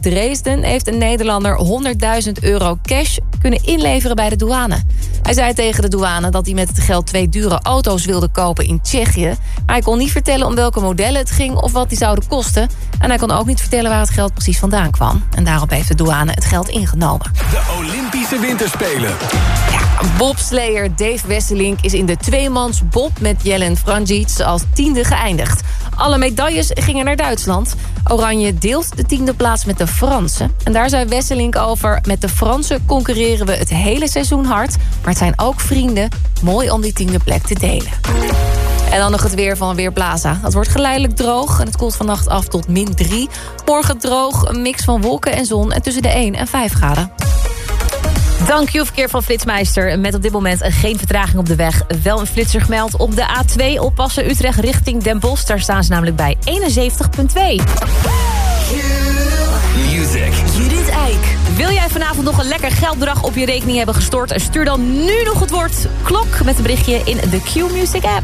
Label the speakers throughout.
Speaker 1: Dresden heeft een Nederlander 100.000 euro cash kunnen inleveren bij de douane. Hij zei tegen de douane dat hij met het geld twee dure auto's wilde kopen in Tsjechië. Maar hij kon niet vertellen om welke modellen het ging of wat die zouden kosten. En hij kon ook niet vertellen waar het geld precies vandaan kwam. En daarop heeft de douane het geld ingenomen.
Speaker 2: De Olympische Winterspelen.
Speaker 1: Ja, bobslayer Dave Wesselink is in de tweemans bob met Jelen Franjic als tiende geëindigd. Alle medailles gingen naar Duitsland. Oranje deelt de tiende plaats met de Fransen. En daar zei Wesselink over... met de Fransen concurreren we het hele seizoen hard... maar het zijn ook vrienden. Mooi om die tiende plek te delen. En dan nog het weer van Weerplaza. Het wordt geleidelijk droog en het koelt vannacht af tot min 3. Morgen droog, een mix van wolken en zon... en tussen de 1 en 5 graden.
Speaker 3: Dank je verkeer van Flitsmeister. Met op dit moment geen vertraging op de weg. Wel een flitser gemeld op de A2 oppassen Utrecht richting Den Bosch. Daar staan ze namelijk bij 71.2.
Speaker 2: Music.
Speaker 3: Judith Eik. Wil jij vanavond nog een lekker geldbedrag op je rekening hebben gestort? Stuur dan nu nog het woord klok met een berichtje in de Q-Music app.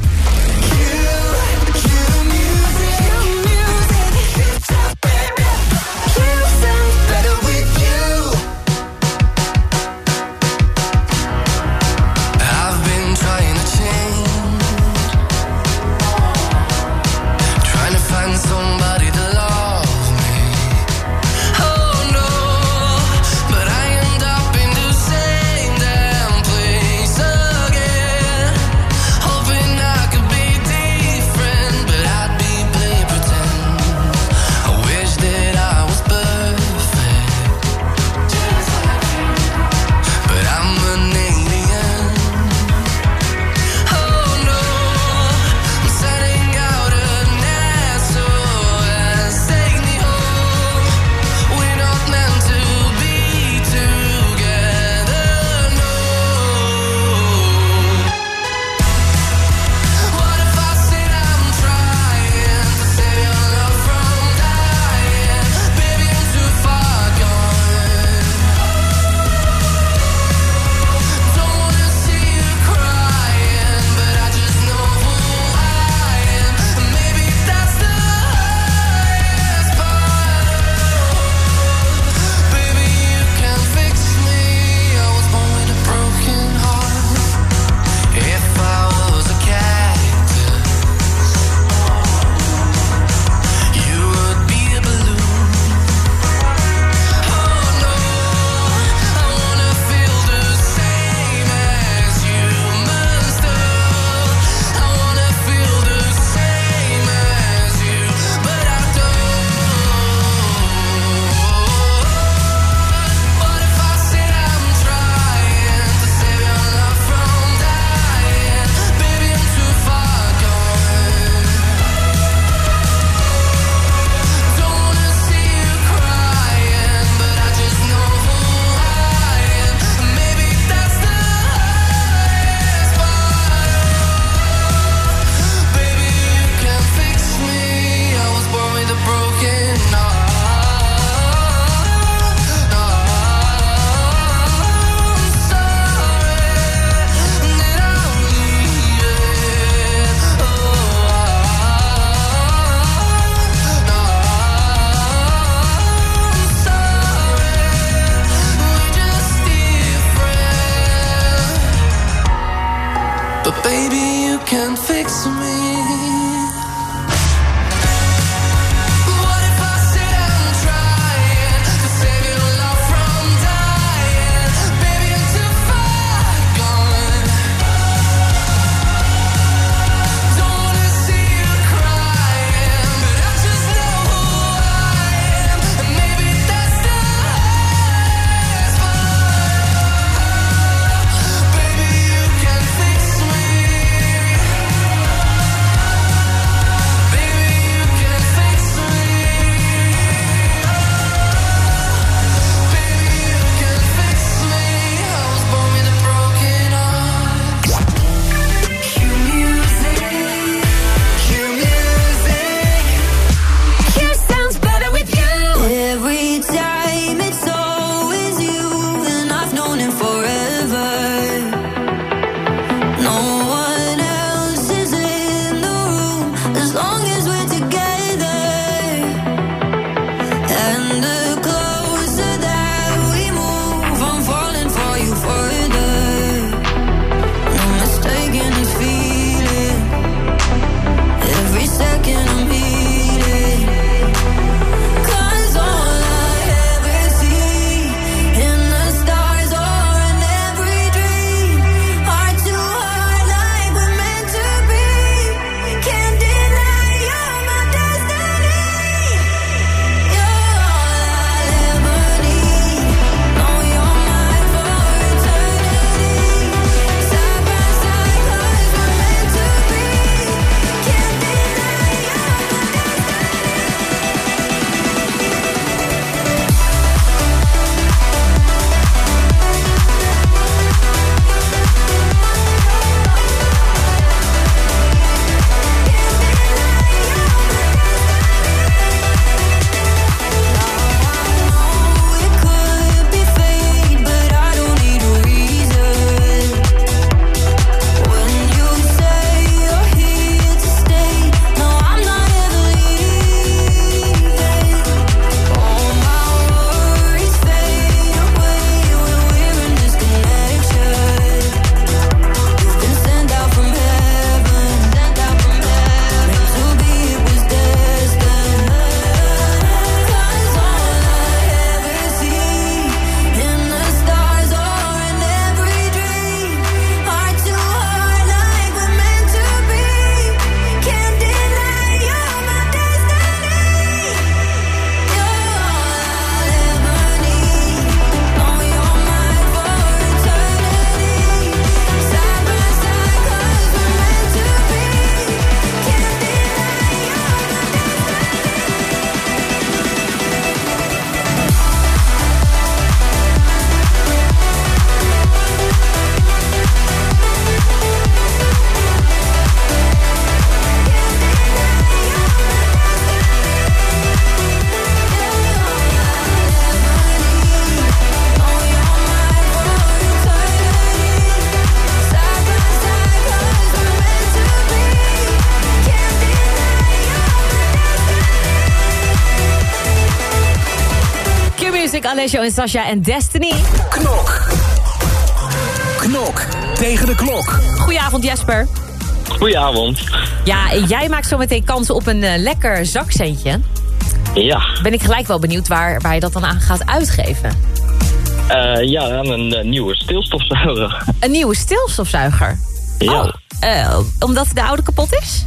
Speaker 4: Baby, you can fix me.
Speaker 5: Music, Alessio en Sasha en Destiny.
Speaker 2: Knok. Knok tegen de klok.
Speaker 5: Goedenavond Jesper.
Speaker 6: Goedenavond.
Speaker 5: Ja, jij maakt zo meteen kans op een eh, lekker zakcentje.
Speaker 6: Ja,
Speaker 5: Ben ik gelijk wel benieuwd waar, waar je dat dan aan gaat uitgeven.
Speaker 6: eh, ja aan een eh, nieuwe stilstofzuiger.
Speaker 5: Een nieuwe stilstofzuiger.
Speaker 6: Ja.
Speaker 5: Oh, eh, omdat de oude kapot is?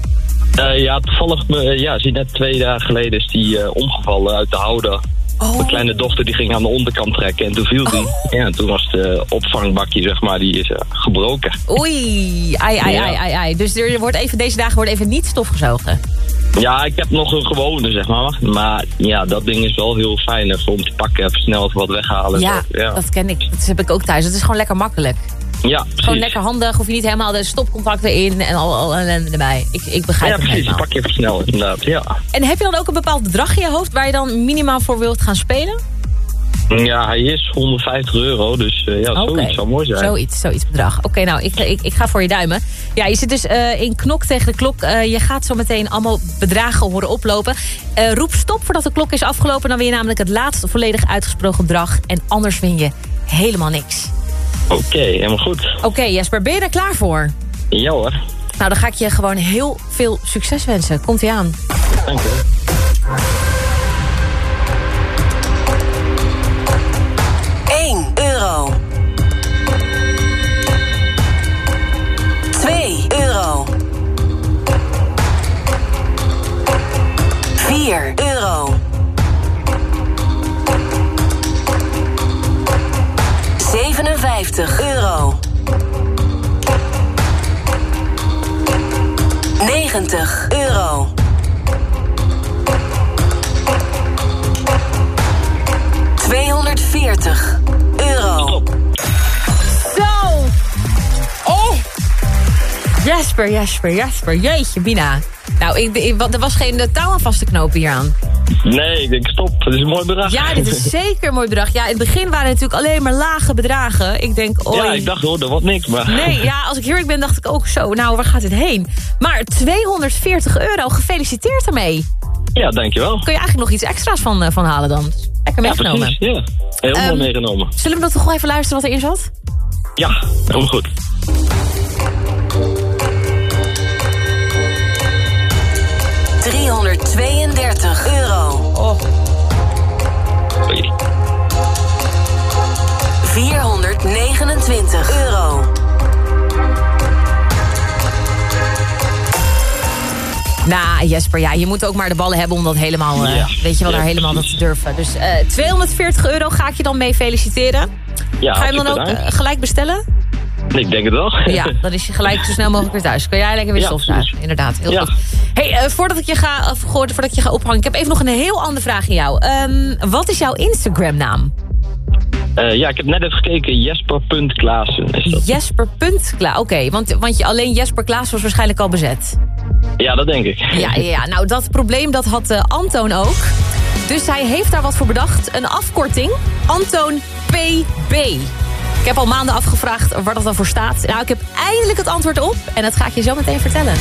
Speaker 6: Eh, ja, toevallig, ja, zie net twee dagen geleden is die eh, omgevallen uit de houder.
Speaker 5: Oh.
Speaker 6: Mijn kleine dochter die ging aan de onderkant trekken en toen viel die. Ja, en toen was het eh, opvangbakje, zeg maar, die is eh, gebroken.
Speaker 5: Oei, ai, ai,
Speaker 6: Ja.
Speaker 5: ai, ai, ai. Dus er wordt even, deze dagen wordt even niet stofgezogen.
Speaker 6: Ja, ik heb nog een gewone, zeg maar. Maar ja, dat ding is wel heel fijn even om te pakken, even snel wat weghalen.
Speaker 5: Ja,
Speaker 6: ja.
Speaker 5: dat ken ik. Dat heb ik ook thuis. Het is gewoon lekker makkelijk.
Speaker 6: Ja precies.
Speaker 5: Gewoon lekker handig. Hoef je niet helemaal de stopcontacten in en al, al ellende erbij. Ik, ik begrijp
Speaker 6: Ja,
Speaker 5: het
Speaker 6: precies.
Speaker 5: Helemaal.
Speaker 6: pak je even snel, inderdaad. Ja.
Speaker 5: En heb je dan ook een bepaald bedrag in je hoofd waar je dan minimaal voor wilt gaan spelen?
Speaker 6: ja, hij is 150 euro, dus eh, ja,
Speaker 5: Oké.
Speaker 6: zoiets zou mooi zijn.
Speaker 5: Zoiets, zoiets bedrag. Oké, nou, ik, ik, ik ga voor je duimen. Ja, je zit dus eh, in knok tegen de klok. Eh, je gaat zo meteen allemaal bedragen horen oplopen. Roep stop voordat de klok is afgelopen. Dan win je namelijk het laatste volledig uitgesproken bedrag. En anders win je helemaal niks.
Speaker 6: Oké, helemaal goed.
Speaker 5: Oké, Jesper, ben je er klaar voor?
Speaker 6: Ja hoor,
Speaker 5: Nou, dan ga ik je gewoon heel veel succes wensen. Komt ie aan.
Speaker 6: dank je.
Speaker 7: 1 euro. 2 euro. 4 euro. 57 euro. 90 euro. 240 euro.
Speaker 5: Zo! Oh! Jesper, Jesper, Jesper. Jeetje, Bina. Nou, ik, er was geen touw aan vast te knopen hier aan.
Speaker 6: Nee, ik denk stop. Het is een mooi bedrag.
Speaker 5: Ja, dit is zeker een mooi bedrag. Ja, in het begin waren het natuurlijk alleen maar lage bedragen. Ik denk, oei.
Speaker 6: Ja, ik dacht hoor, dat wordt niks, maar...
Speaker 5: Nee, ja, als ik eerlijk ben, dacht ik ook zo. Nou, waar gaat dit heen? Maar 240 euro, gefeliciteerd ermee.
Speaker 6: Ja, dankjewel.
Speaker 5: Kun je eigenlijk nog iets extra's van, eh, van halen dan? Lekker
Speaker 6: Ja,
Speaker 5: meegenomen.
Speaker 6: precies. Ja, heel mooi
Speaker 5: Ehm,
Speaker 6: meegenomen.
Speaker 5: Zullen we dat toch wel even luisteren wat erin zat?
Speaker 6: Ja, helemaal goed.
Speaker 7: Driehonderdtweeëndertig euro.
Speaker 6: Oei.
Speaker 7: 429 euro.
Speaker 5: Nou, Jesper, ja, je moet ook maar de ballen hebben om dat helemaal, eh,
Speaker 6: Ja.
Speaker 5: weet je wel,
Speaker 6: Ja,
Speaker 5: daar helemaal dat te durven. Dus eh 240 euro ga ik je dan mee feliciteren.
Speaker 6: Ja,
Speaker 5: ga je hem dan ook eh, gelijk bestellen?
Speaker 6: Ik denk het wel.
Speaker 5: Ja, dan is je gelijk zo snel mogelijk weer thuis. Kan jij lekker weer
Speaker 6: Ja,
Speaker 5: stofzuigen. Inderdaad, heel
Speaker 6: Ja.
Speaker 5: goed. Hey, eh, voordat ik je ga, of, goh, voordat ik je ga ophangen, ik heb even nog een heel andere vraag aan jou. Ehm, wat is jouw Instagram naam?
Speaker 6: Eh, ja, ik heb net even gekeken. Jesper.Klaassen is dat.
Speaker 5: Jesper. Kla- Oké, want, want je, alleen Jesper Klaas was waarschijnlijk al bezet.
Speaker 6: Ja, dat denk ik.
Speaker 5: Ja, ja, nou dat probleem dat had eh, Antoon ook. Dus hij heeft daar wat voor bedacht. Een afkorting. Antoon PB. Heb al maanden afgevraagd waar dat dan voor staat. Nou, ik heb eindelijk het antwoord op. En dat ga ik je zo meteen vertellen.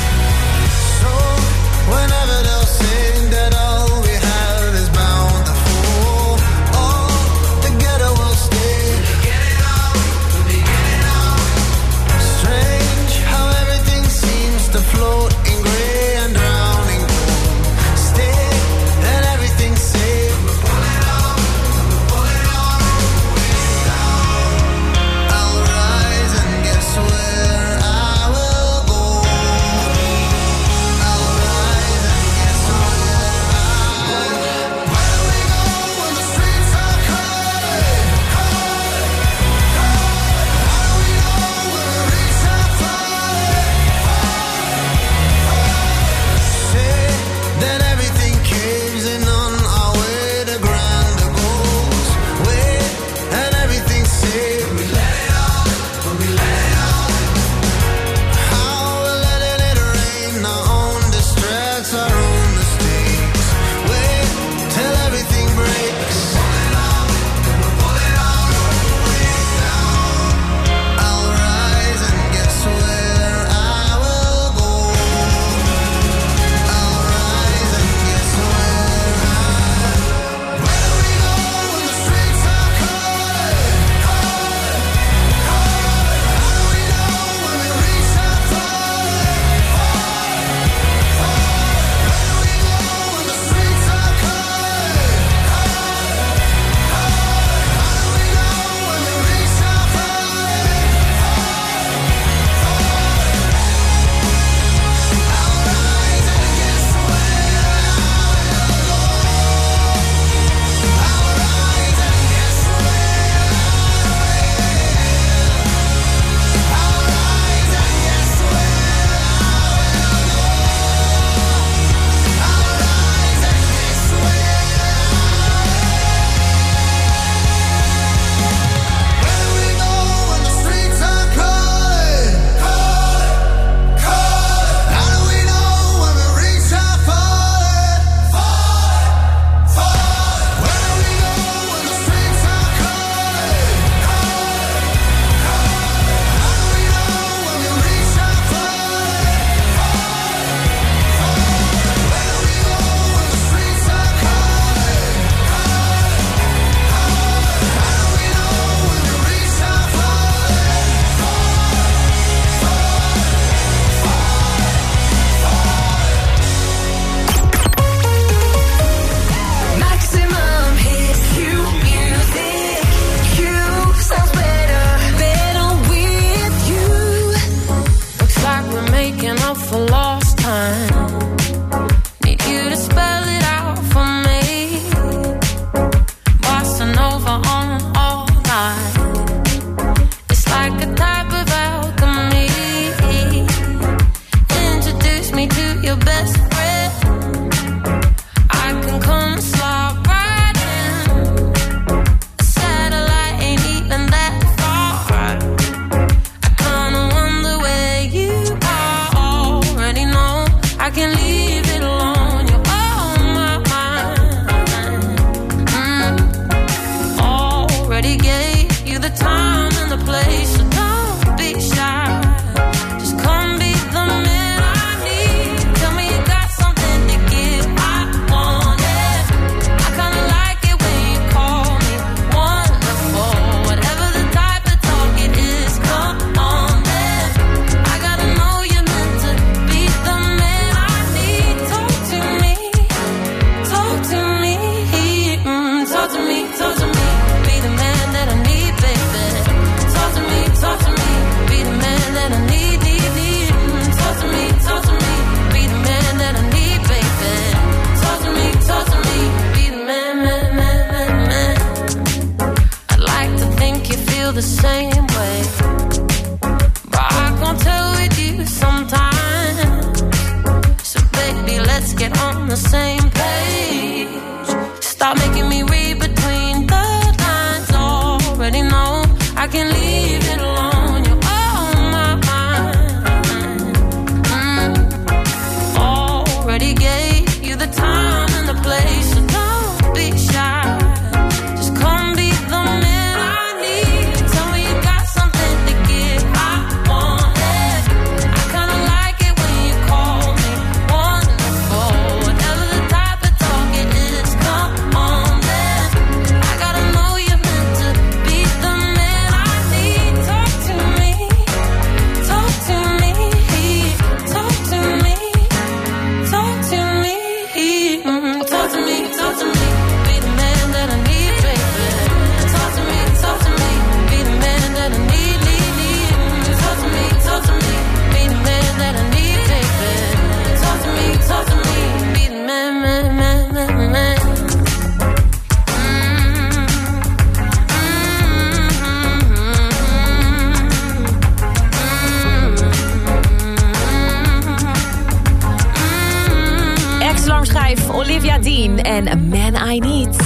Speaker 5: Olivia Dean en A Man I Need.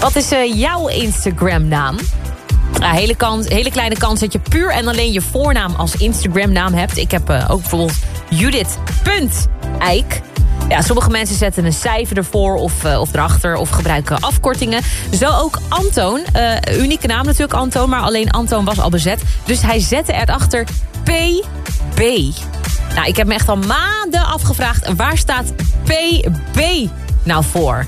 Speaker 5: Wat is uh, jouw Instagram-naam? Ja, hele, kans, hele kleine kans dat je puur en alleen je voornaam als Instagram-naam hebt. Ik heb eh, ook bijvoorbeeld Judith.eik. Ja, sommige mensen zetten een cijfer ervoor of, eh, of erachter of gebruiken afkortingen. Zo ook Antoon. Unieke naam natuurlijk, Antoon. Maar alleen Antoon was al bezet. Dus hij zette erachter PB. Nou, ik heb me echt al maanden afgevraagd... waar staat PB nou voor?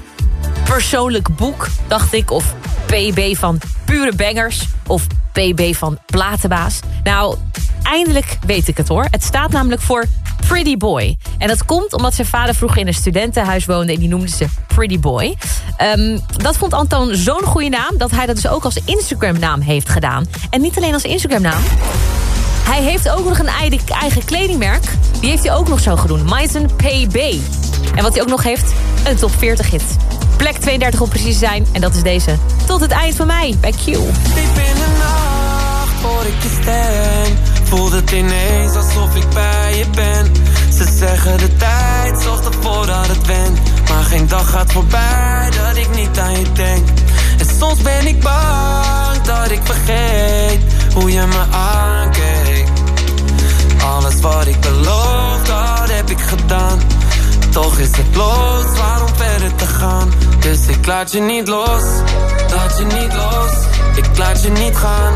Speaker 5: Persoonlijk boek, dacht ik. Of PB van pure bangers. Of PB van platenbaas. Nou, eindelijk weet ik het hoor. Het staat namelijk voor Pretty Boy. En dat komt omdat zijn vader vroeger in een studentenhuis woonde... en die noemde ze Pretty Boy. Ehm, dat vond Antoon zo'n goede naam... dat hij dat dus ook als Instagram-naam heeft gedaan. En niet alleen als Instagram-naam... Hij heeft ook nog een eigen, kledingmerk. Die heeft hij ook nog zo genoemd. Myson PB. En wat hij ook nog heeft, een top 40 hit. Plek 32 om precies te zijn. En dat is deze. Tot het eind van mei bij Q.
Speaker 8: Diep in de nacht hoor ik je stem Voelt het ineens alsof ik bij je ben Ze zeggen de tijd zorgt ervoor dat het went Maar geen dag gaat voorbij dat ik niet aan je denk En soms ben ik bang dat ik vergeet Hoe je me aankeek Alles wat ik beloof, dat heb ik gedaan toch is het los, waarom verder te gaan? Dus ik laat je niet los, laat je niet los. Ik laat je niet gaan,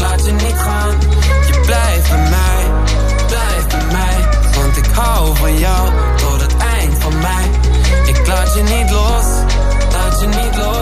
Speaker 8: laat je niet gaan. Je blijft bij mij, blijf bij mij. Want ik hou van jou tot het eind van mij. Ik laat je niet los, laat je niet los.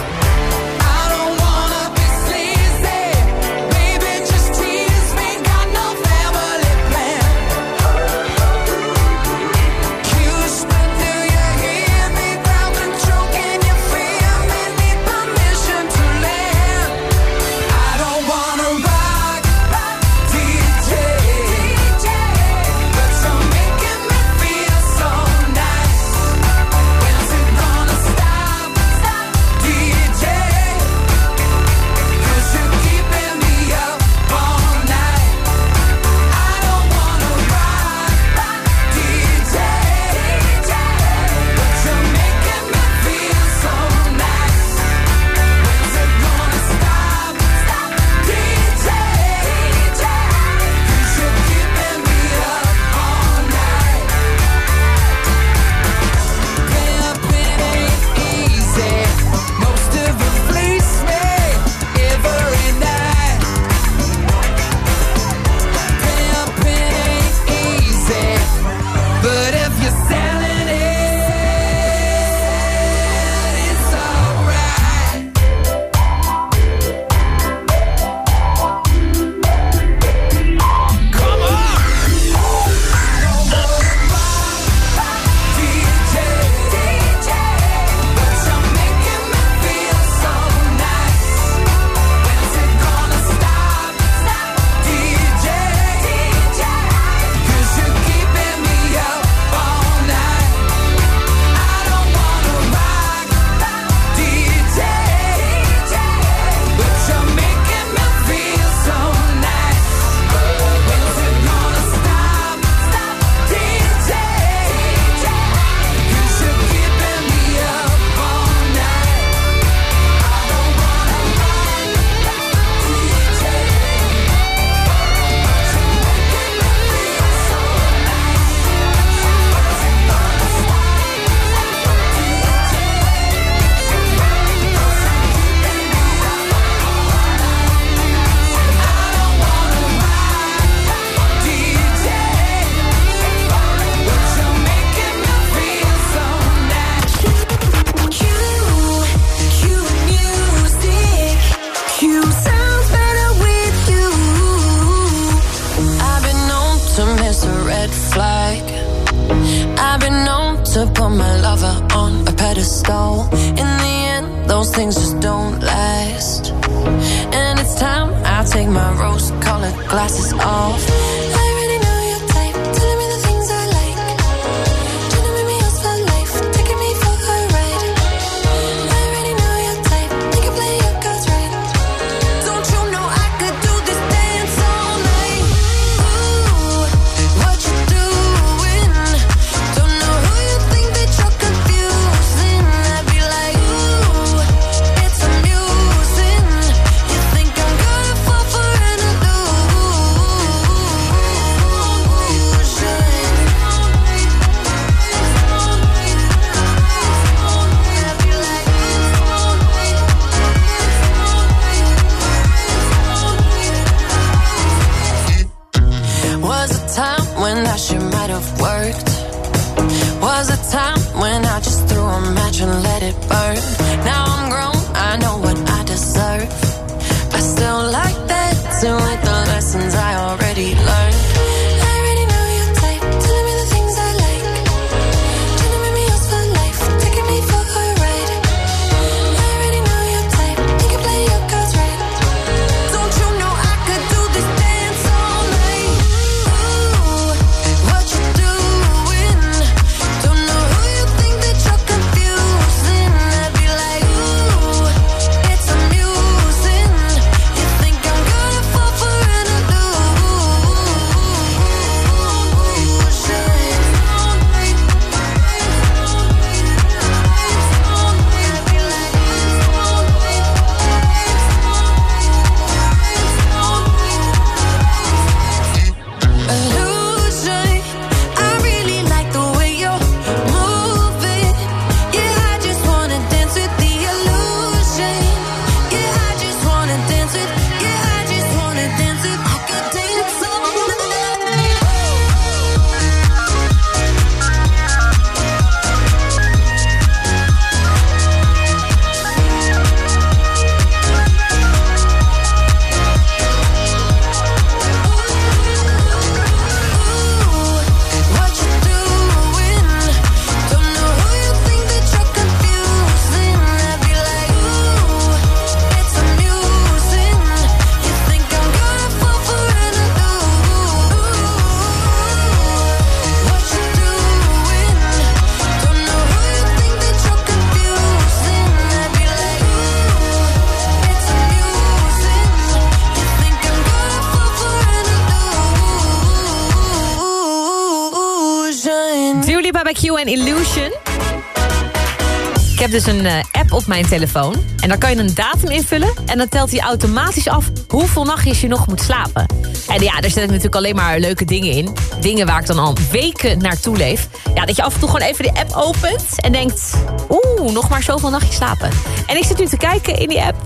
Speaker 5: Heb dus een eh, app op mijn telefoon. En daar kan je een datum invullen. En dan telt hij automatisch af hoeveel nachtjes je nog moet slapen. En ja, daar zet ik natuurlijk alleen maar leuke dingen in. Dingen waar ik dan al weken naartoe leef. Ja, dat je af en toe gewoon even die app opent en denkt... Oeh, nog maar zoveel nachtjes slapen. En ik zit nu te kijken in die app.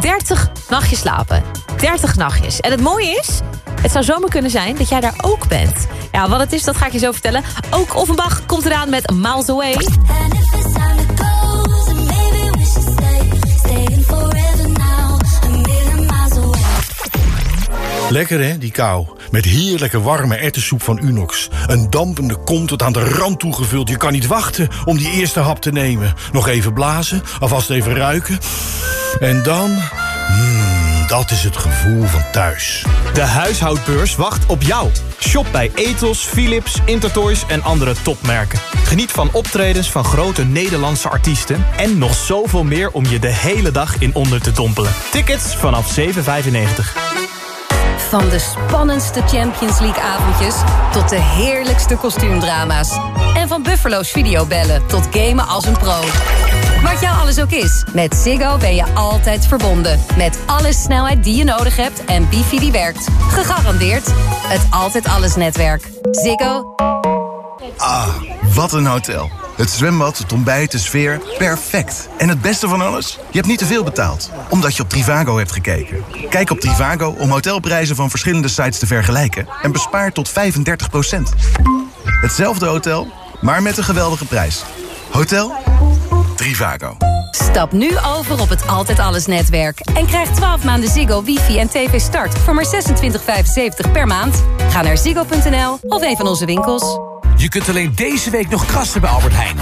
Speaker 5: 30 nachtjes slapen. 30 nachtjes. En het mooie is... Het zou zomaar kunnen zijn dat jij daar ook bent. Ja, wat het is, dat ga ik je zo vertellen. Ook Offenbach komt eraan met Miles Away.
Speaker 9: Lekker hè, die kou. Met heerlijke warme erwtensoep van Unox. Een dampende kom tot aan de rand toegevuld. Je kan niet wachten om die eerste hap te nemen. Nog even blazen, alvast even ruiken. En dan... Mmm, dat is het gevoel van thuis.
Speaker 10: De huishoudbeurs wacht op jou. Shop bij Ethos, Philips, Intertoys en andere topmerken. Geniet van optredens van grote Nederlandse artiesten... en nog zoveel meer om je de hele dag in onder te dompelen. Tickets vanaf 7,95.
Speaker 11: Van de spannendste Champions League avondjes tot de heerlijkste kostuumdrama's. En van Buffalo's videobellen tot gamen als een pro. Wat jou alles ook is, met Ziggo ben je altijd verbonden. Met alle snelheid die je nodig hebt en wifi die werkt. Gegarandeerd het Altijd Alles netwerk. Ziggo.
Speaker 12: Ah, wat een hotel. Het zwembad, het ontbijt, de sfeer, perfect. En het beste van alles? Je hebt niet te veel betaald, omdat je op Trivago hebt gekeken. Kijk op Trivago om hotelprijzen van verschillende sites te vergelijken... en bespaar tot 35% Hetzelfde hotel, maar met een geweldige prijs. Hotel Trivago.
Speaker 11: Stap nu over op het Altijd Alles netwerk. En krijg 12 maanden Ziggo, wifi en tv start voor maar 26,75 per maand. Ga naar ziggo.nl of een van onze winkels.
Speaker 13: Je kunt alleen deze week nog krassen bij Albert Heijn.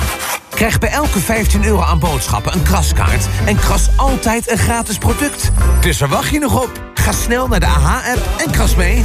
Speaker 13: Krijg bij elke 15 euro aan boodschappen een kraskaart... en kras altijd een gratis product. Dus waar wacht je nog op? Ga snel naar de AH-app en kras mee.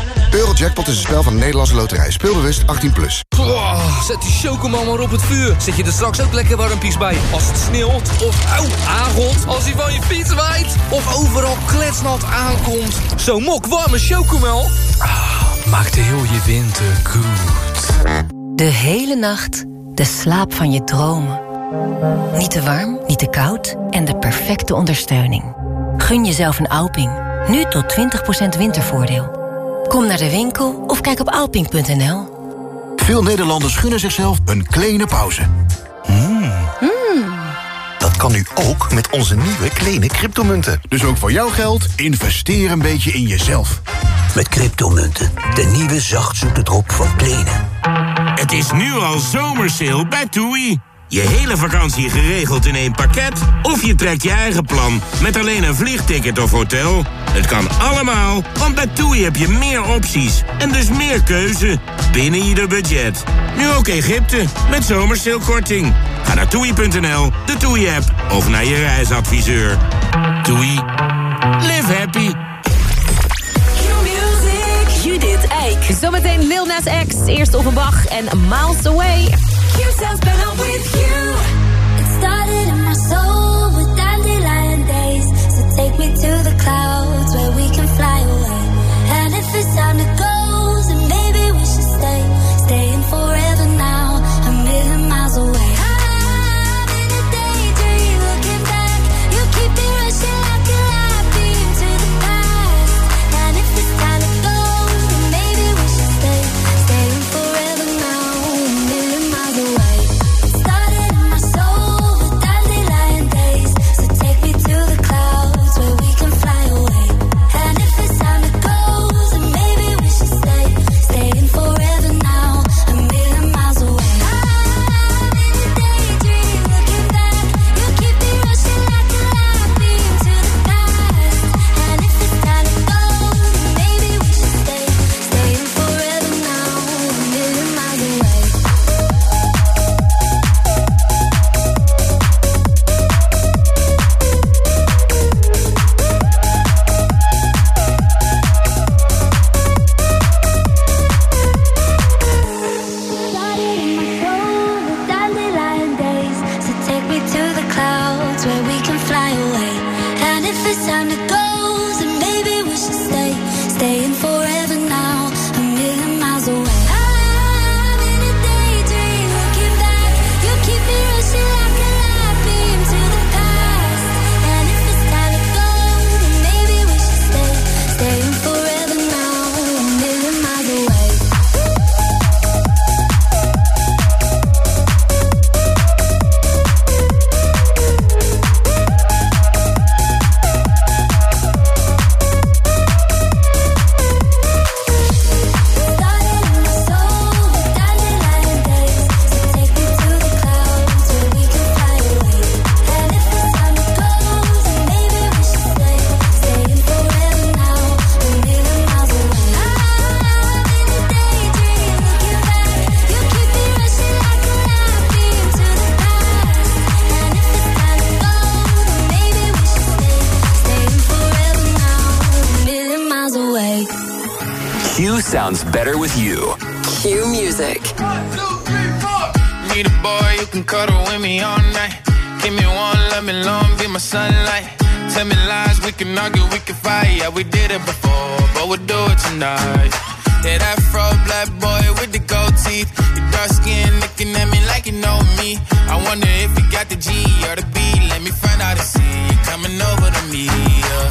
Speaker 14: Eurojackpot is een spel van de Nederlandse loterij. Speelbewust 18+. Plus.
Speaker 15: zet die chocomel maar op het vuur. Zet je er straks ook lekker warmpies bij. Als het sneeuwt of auw, aangot. Als hij van je fiets waait. Of overal kletsnat aankomt. Zo'n mok warme chocomel. Ah, maakt heel je winter goed.
Speaker 11: De hele nacht de slaap van je dromen. Niet te warm, niet te koud en de perfecte ondersteuning. Gun jezelf een Alping. Nu tot 20% wintervoordeel. Kom naar de winkel of kijk op alping.nl.
Speaker 14: Veel Nederlanders gunnen zichzelf een kleine pauze.
Speaker 11: Mm.
Speaker 14: Dat kan nu ook met onze nieuwe kleine cryptomunten. Dus ook voor jouw geld, investeer een beetje in jezelf.
Speaker 16: Met cryptomunten, de nieuwe zachtzoete drop van Kleene.
Speaker 17: Het is nu al zomersale bij TUI. Je hele vakantie geregeld in één pakket? Of je trekt je eigen plan met alleen een vliegticket of hotel? Het kan allemaal, want bij TUI heb je meer opties en dus meer keuze binnen ieder budget. Nu ook Egypte met zomerseelkorting. Ga naar toei.nl, de TUI-app of naar je reisadviseur. TUI. Live happy.
Speaker 5: Judith. Zometeen Lil Nas X, eerst Offenbach en Miles Away.
Speaker 18: clouds where we can fly away.
Speaker 2: Sounds better with you.
Speaker 7: Cue music.
Speaker 19: Need a boy you can cuddle with me all night. Give me one, let me long, be my sunlight. Tell me lies, we can argue, we can fight. Yeah, we did it before, but we'll do it tonight. Yeah, that fro black boy with the gold teeth. Your dark skin looking at me like you know me. I wonder if you got the G or the B. Let me find out and see you coming over to me. Yeah.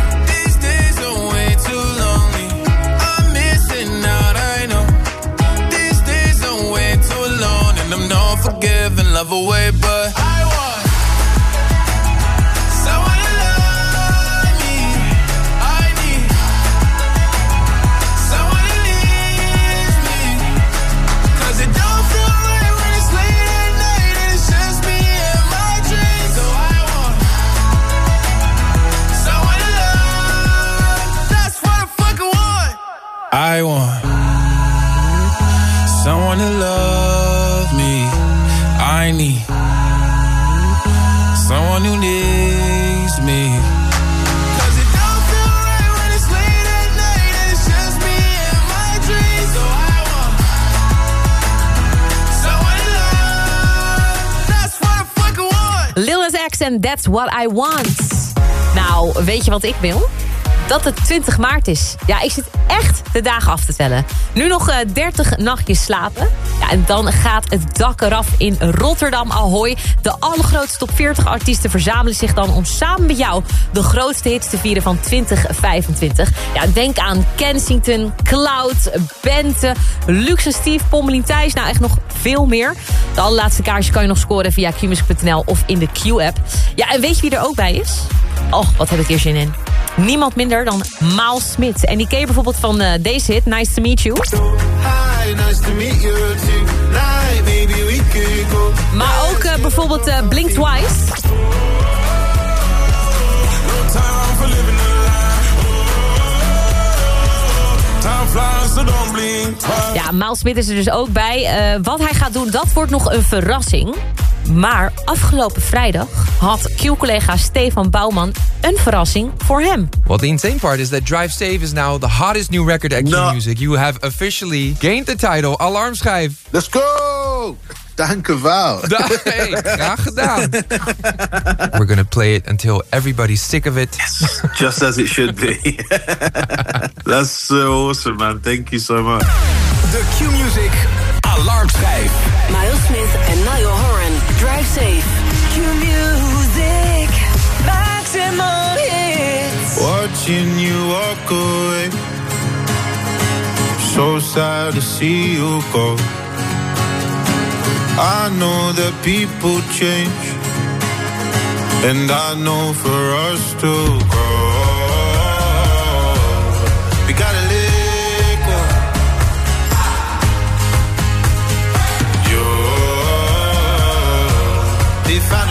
Speaker 19: Forgiving, love away, but What I Want.
Speaker 5: Nou, weet je wat ik wil? Dat het 20 maart is. Ja, ik zit echt de dagen af te tellen. Nu nog eh, 30 nachtjes slapen. En dan gaat het dak eraf in Rotterdam Ahoy. De allergrootste top 40 artiesten verzamelen zich dan... om samen met jou de grootste hits te vieren van 2025. Ja, denk aan Kensington, Cloud, Bente, Luxe Steve, Pommelien Thijs. Nou, echt nog veel meer. De allerlaatste kaartjes kan je nog scoren via qmusic.nl of in de Q-app. Ja, en weet je wie er ook bij is? Oh, wat heb ik hier zin in. Niemand minder dan Miles Smith. En die ken bijvoorbeeld van eh, deze hit, Nice to Meet You.
Speaker 20: Hi, nice to meet you tonight. Maybe we could go.
Speaker 5: Maar ook eh, bijvoorbeeld Blink Twice.
Speaker 20: Don't blink twice.
Speaker 5: Ja, Miles Smith is er dus ook bij. Eh, wat hij gaat doen, dat wordt nog een verrassing. Maar afgelopen vrijdag had Q-collega Stefan Bouwman een verrassing voor hem.
Speaker 21: Well, the insane part is that Drive Safe is now the hottest new record at Q Music. You have officially gained the title Alarmschijf.
Speaker 22: Let's go! Dank u wel.
Speaker 21: Hey, graag gedaan. We're gonna play it until everybody's sick of it.
Speaker 22: Just as it should be. That's so awesome, man. Thank you so much.
Speaker 13: De Q-Music Alarmschijf.
Speaker 7: Miles Smith en safe. Cue music. Maximum hits.
Speaker 20: Watching you walk away. So sad to see you go. I know that people change. And I know for us to grow.
Speaker 4: fans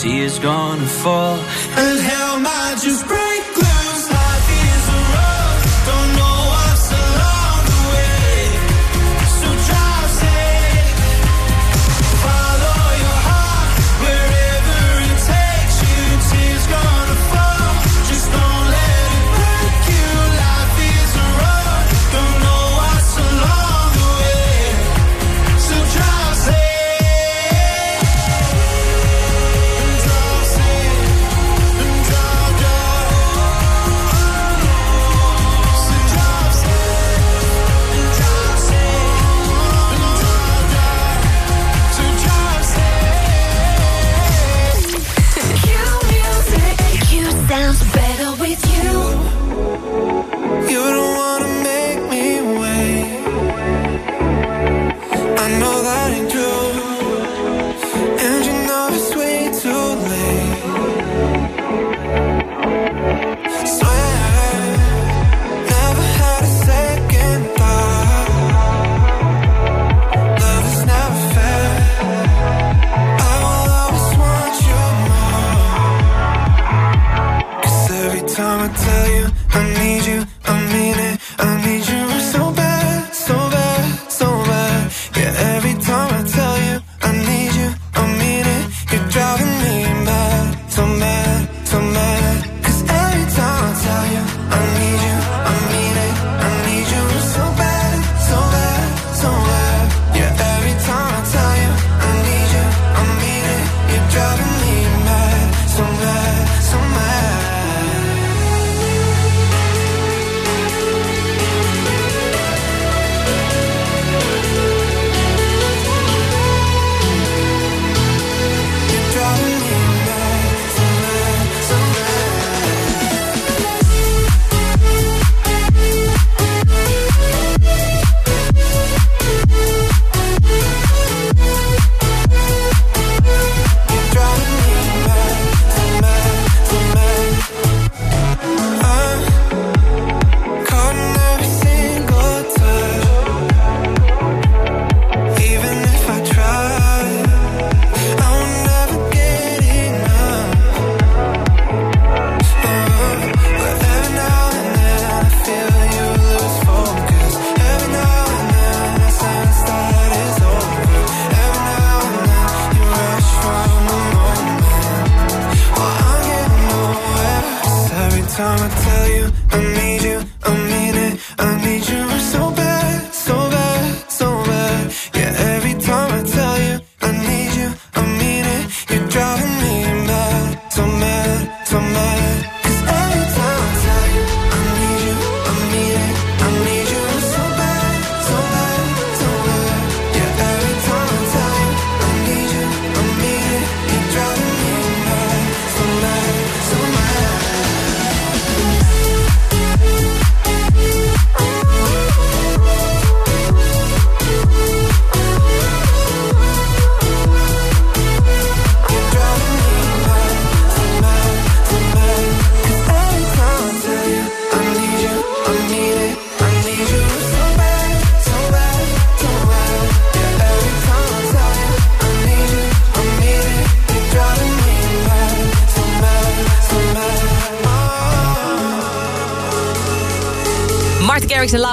Speaker 4: sea is gonna fall. And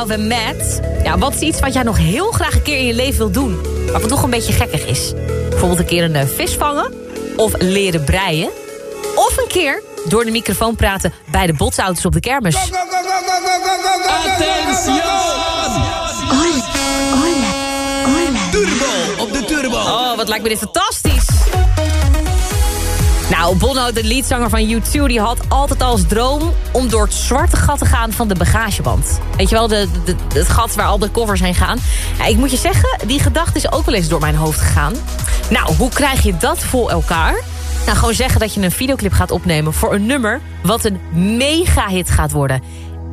Speaker 5: Love Matt. Ja, wat is iets wat jij nog heel graag een keer in je leven wil doen? Maar wat toch een beetje gekkig is? Bijvoorbeeld een keer een eh, vis vangen. Of leren breien. Of een keer door de microfoon praten bij de botsauto's op de kermis.
Speaker 20: Turbo op de turbo.
Speaker 5: Oh, wat lijkt me dit fantastisch. Nou, Bono, de leadzanger van U2, die had altijd als droom... om door het zwarte gat te gaan van de bagageband. Weet je wel, de, het gat waar al de covers heen gaan. Ja, ik moet je zeggen, die gedachte is ook wel eens door mijn hoofd gegaan. Nou, hoe krijg je dat voor elkaar? Nou, gewoon zeggen dat je een videoclip gaat opnemen voor een nummer... wat een mega-hit gaat worden.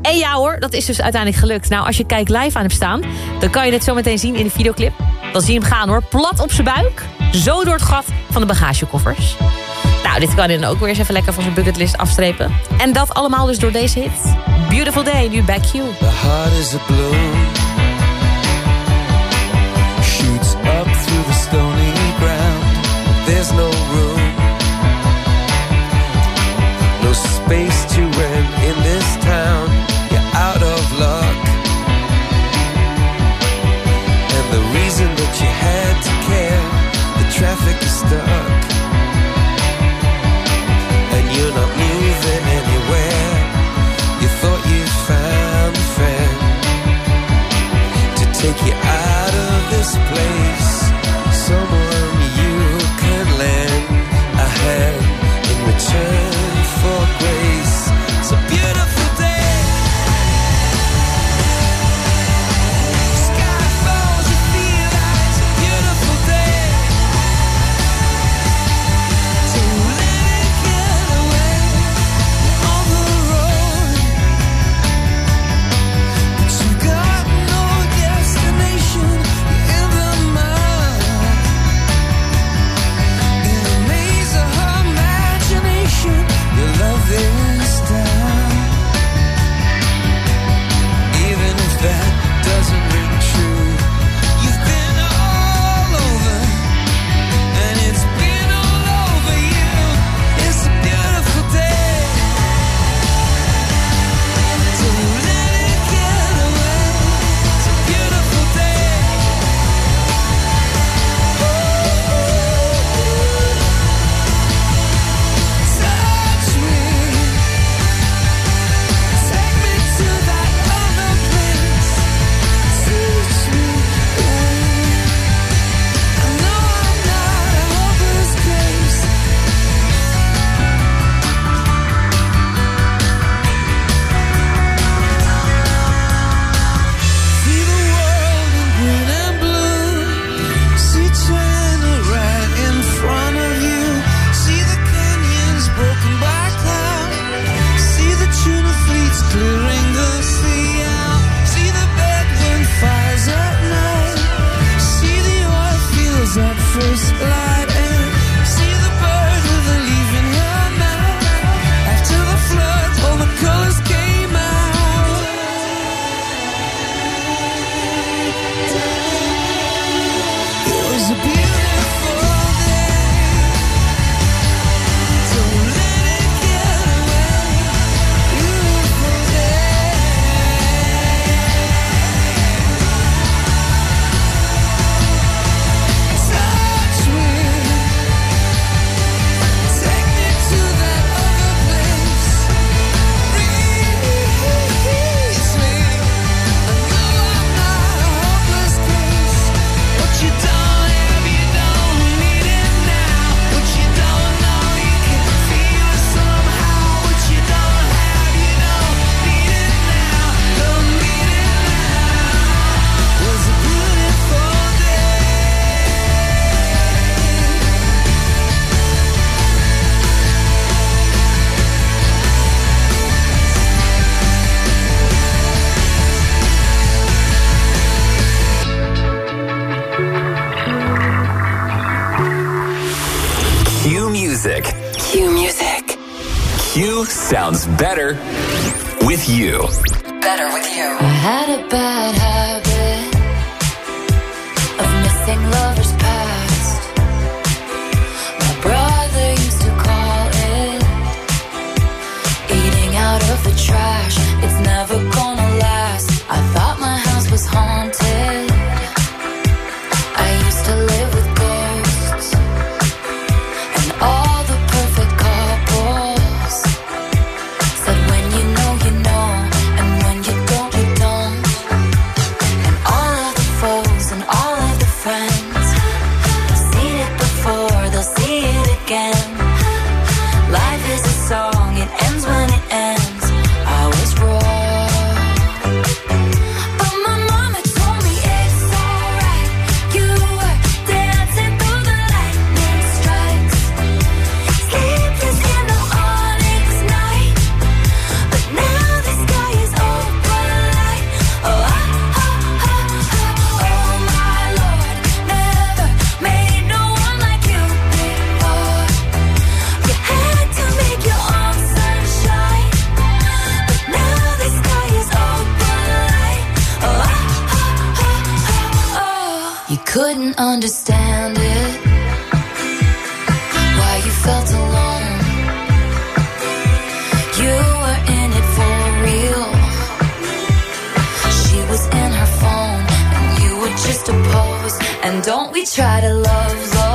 Speaker 5: En ja hoor, dat is dus uiteindelijk gelukt. Nou, als je Kijk Live aan hem staan... dan kan je het zo meteen zien in de videoclip. Dan zie je hem gaan hoor, plat op zijn buik. Zo door het gat van de bagagekoffers. Nou, dit kan dan ook weer eens even lekker van zijn bucketlist afstrepen. En dat allemaal dus door deze hit. Beautiful Day, nu Back You.
Speaker 23: The heart is a bloom
Speaker 2: sounds better with you.
Speaker 7: Better with you.
Speaker 18: I had a bad habit of missing lovers past. My brother used to call it eating out of the trash. It's never gonna last. I
Speaker 24: didn't And don't we try to love, love?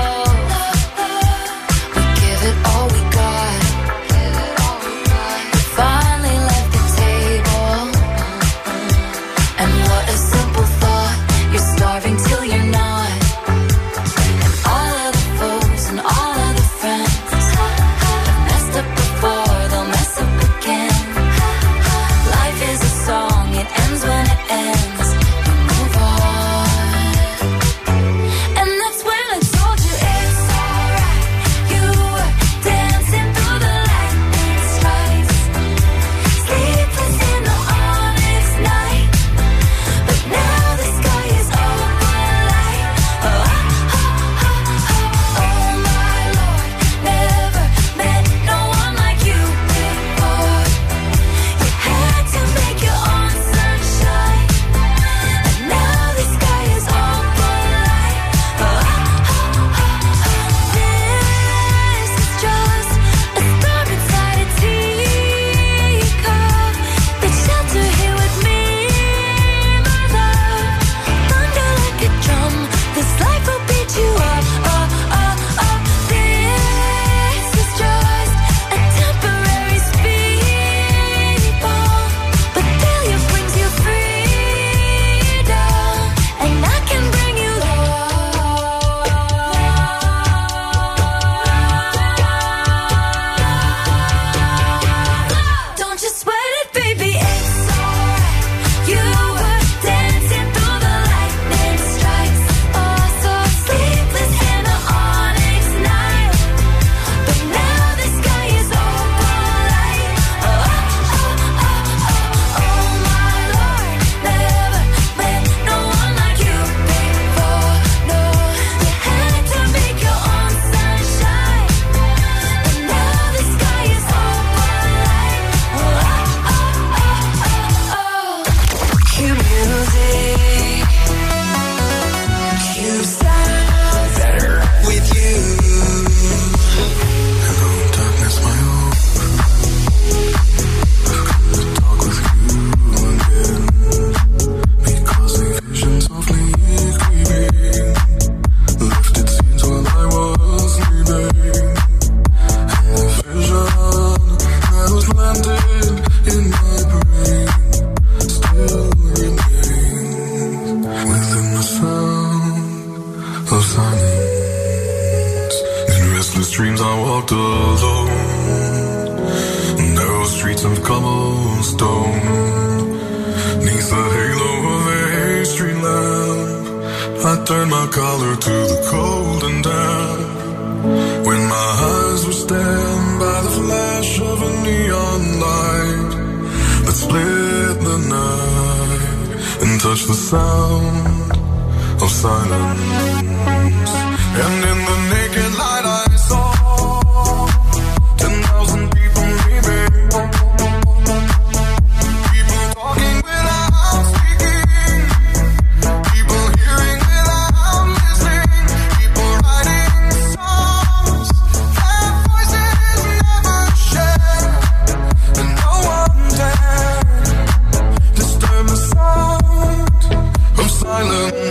Speaker 24: Of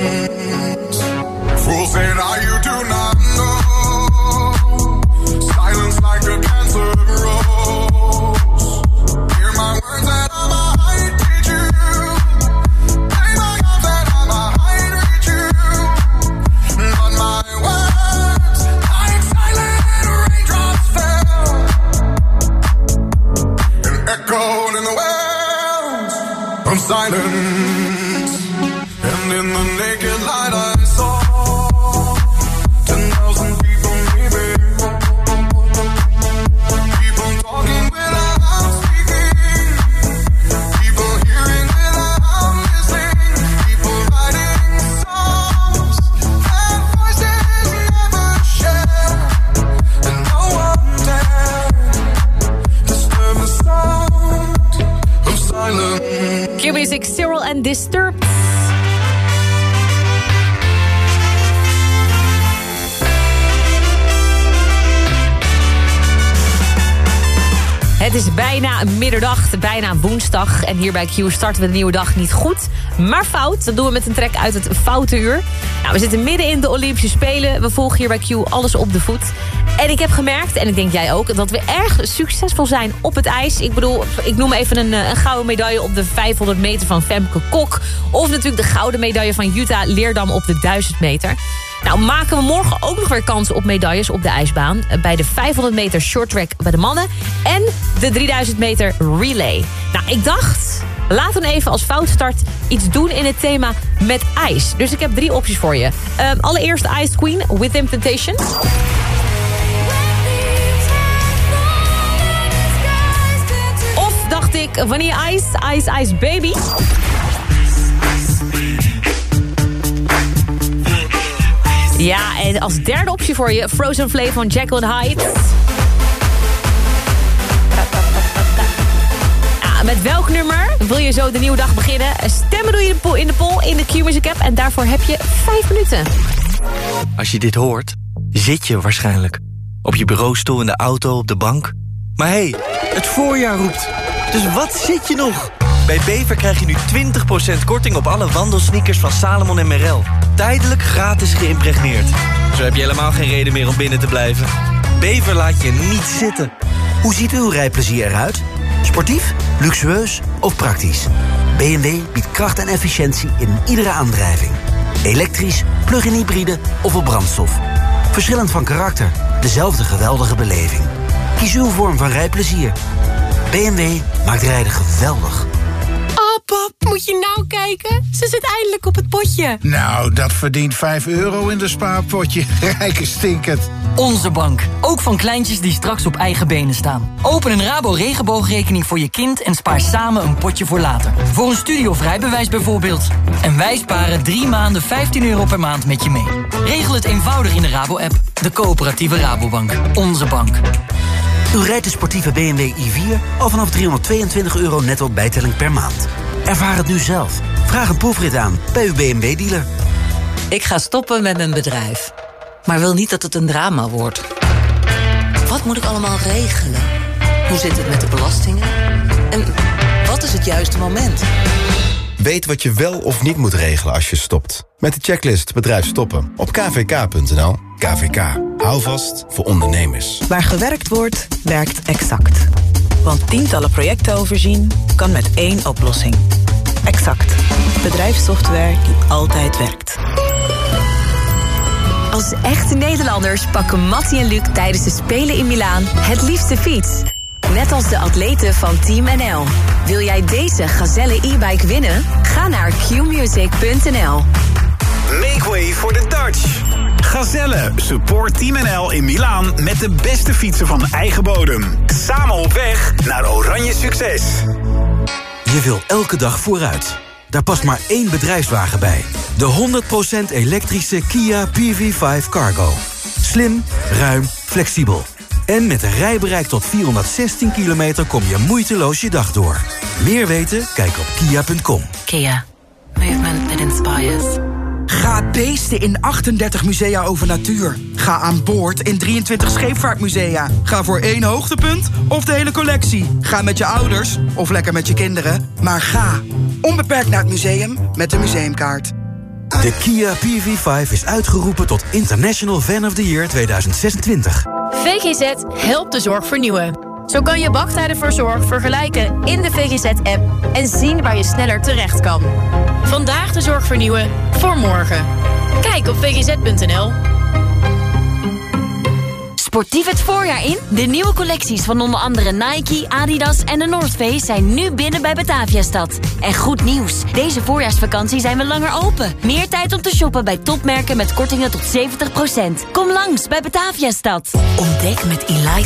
Speaker 5: bijna woensdag. En hier bij Q starten we de nieuwe dag niet goed, maar fout. Dat doen we met een track uit het Foute Uur. Nou, we zitten midden in de Olympische Spelen. We volgen hier bij Q alles op de voet. En ik heb gemerkt, en ik denk jij ook... dat we erg succesvol zijn op het ijs. Ik bedoel, ik noem even een, eh, een gouden medaille... op de 500 meter van Femke Kok. Of natuurlijk de gouden medaille van Jutta Leerdam op de 1000 meter. Maken we morgen ook nog weer kansen op medailles op de ijsbaan. Bij de 500 meter short track bij de mannen. En de 3000 meter relay. Nou, ik dacht, laten we even als foutstart iets doen in het thema met ijs. Dus ik heb drie opties voor je. Eh, allereerst Ice Queen, Within Temptation. Of dacht ik Vanilla Ice, Ice Ice Baby. Ja, en als derde optie voor je... Frozen Flame van Jekyll Hyde. Met welk nummer wil je zo de nieuwe dag beginnen? Stemmen doe je in de poll- in de poll in de Q-Music app... en daarvoor heb je vijf minuten.
Speaker 25: Als je dit hoort, zit je waarschijnlijk. Op je bureaustoel, in de auto, op de bank. Maar hé, hey, het voorjaar roept. Dus wat zit je nog? Bij Bever krijg je nu 20% korting op alle wandelsneakers van Salomon en Merrell. Tijdelijk gratis geïmpregneerd. Zo heb je helemaal geen reden meer om binnen te blijven. Bever laat je niet zitten.
Speaker 16: Hoe ziet uw rijplezier eruit? Sportief, luxueus of praktisch? BMW biedt kracht en efficiëntie in iedere aandrijving. Elektrisch, plug-in hybride of op brandstof. Verschillend van karakter, dezelfde geweldige beleving. Kies uw vorm van rijplezier. BMW maakt rijden geweldig.
Speaker 23: Moet je nou kijken? Ze zit eindelijk op het potje.
Speaker 26: Nou, dat verdient 5 euro in de spaarpotje. Rijke stinkend.
Speaker 27: Onze bank. Ook van kleintjes die straks op eigen benen staan. Open een Rabo regenboogrekening voor je kind en spaar samen een potje voor later. Voor een studie- of rijbewijs bijvoorbeeld. En wij sparen drie maanden 15 euro per maand met je mee. Regel het eenvoudig in de Rabo-app. De coöperatieve Rabobank. Onze bank.
Speaker 16: U rijdt de sportieve BMW i4 al vanaf 322 euro netto bijtelling per maand. Ervaar het nu zelf. Vraag een proefrit aan bij uw BMW-dealer.
Speaker 28: Ik ga stoppen met mijn bedrijf. Maar wil niet dat het een drama wordt. Wat moet ik allemaal regelen? Hoe zit het met de belastingen? En wat is het juiste moment?
Speaker 13: Weet wat je wel of niet moet regelen als je stopt. Met de checklist Bedrijf Stoppen op kvk.nl. KVK. Hou vast voor ondernemers.
Speaker 29: Waar gewerkt wordt, werkt exact. Want tientallen projecten overzien kan met één oplossing. Exact. Bedrijfssoftware die altijd werkt.
Speaker 30: Als echte Nederlanders pakken Mattie en Luc tijdens de Spelen in Milaan het liefste fiets. Net als de atleten van Team NL. Wil jij deze Gazelle e-bike winnen? Ga naar qmusic.nl.
Speaker 31: Make way for the Dutch. Gazelle, support Team NL in Milaan met de beste fietsen van eigen bodem. Samen op weg naar oranje succes.
Speaker 32: Je wil elke dag vooruit. Daar past maar één bedrijfswagen bij. De 100% elektrische Kia PV5 Cargo. Slim, ruim, flexibel. En met een rijbereik tot 416 kilometer kom je moeiteloos je dag door. Meer weten? Kijk op kia.com.
Speaker 28: Kia. Movement that inspires.
Speaker 33: Ga beesten in 38 musea over natuur. Ga aan boord in 23 scheepvaartmusea. Ga voor één hoogtepunt of de hele collectie. Ga met je ouders of lekker met je kinderen. Maar ga onbeperkt naar het museum met de museumkaart.
Speaker 32: De Kia PV5 is uitgeroepen tot International Fan of the Year 2026.
Speaker 23: VGZ helpt de zorg vernieuwen. Zo kan je wachttijden voor zorg vergelijken in de VGZ-app... en zien waar je sneller terecht kan. Vandaag de zorg vernieuwen, voor morgen. Kijk op vgz.nl.
Speaker 30: Sportief het voorjaar in? De nieuwe collecties van onder andere Nike, Adidas en de North Face zijn nu binnen bij Bataviastad. En goed nieuws, deze voorjaarsvakantie zijn we langer open. Meer tijd om te shoppen bij topmerken met kortingen tot 70%. Kom langs bij Bataviastad. Ontdek met Elite